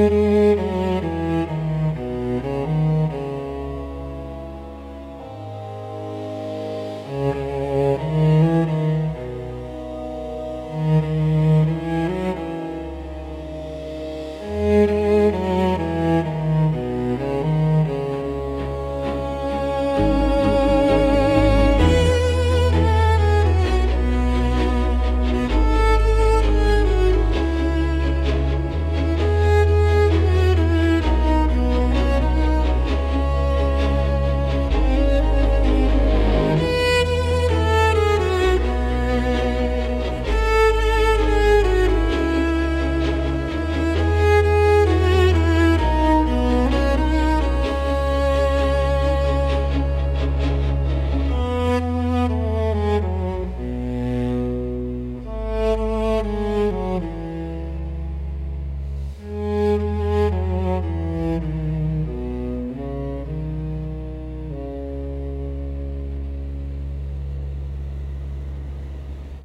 Música